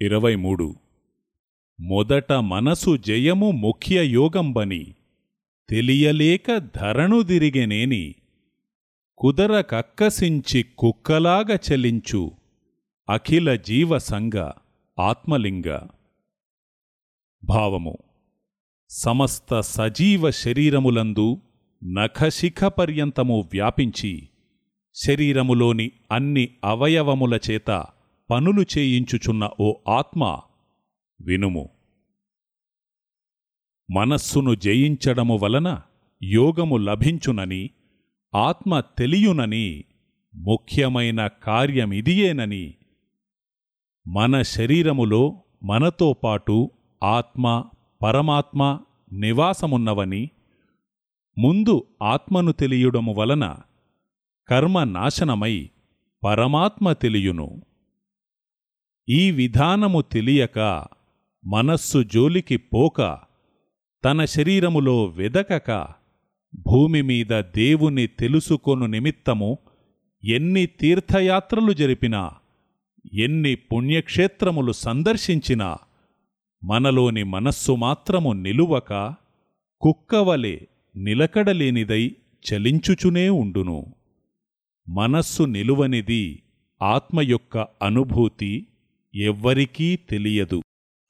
ఇరవై మూడు. మొదట మనసు జయము ముఖ్య యోగంబని తెలియలేక ధరణుదిరిగెనేని కుదర కక్కసించి కుక్కలాగ చలించు అఖిల జీవసంగ ఆత్మలింగ. భావము సమస్త సజీవ శరీరములందు నఖశిఖ పర్యంతము వ్యాపించి శరీరములోని అన్ని అవయవముల చేత పనులు చేయించుచున్న ఓ ఆత్మ వినుము. మనస్సును జయించడము వలన యోగము లభించునని ఆత్మ తెలియునని ముఖ్యమైన కార్యమిదియేనని. మన శరీరములో మనతో పాటు ఆత్మ పరమాత్మ నివాసమున్నవని ముందు ఆత్మను తెలియడము వలన కర్మ నాశనమై పరమాత్మ తెలియును. ఈ విధానము తెలియక మనస్సు జోలికి పోక తన శరీరములో వెదకక భూమి మీద దేవుని తెలుసుకొను నిమిత్తము ఎన్ని తీర్థయాత్రలు జరిపినా ఎన్ని పుణ్యక్షేత్రములు సందర్శించినా మనలోని మనస్సు మాత్రము నిలువక కుక్కవలే నిలకడలేనిదై చలించుచునే ఉండును. మనస్సు నిలువనిది ఆత్మ యొక్క అనుభూతి ఎవ్వరికీ తెలియదు.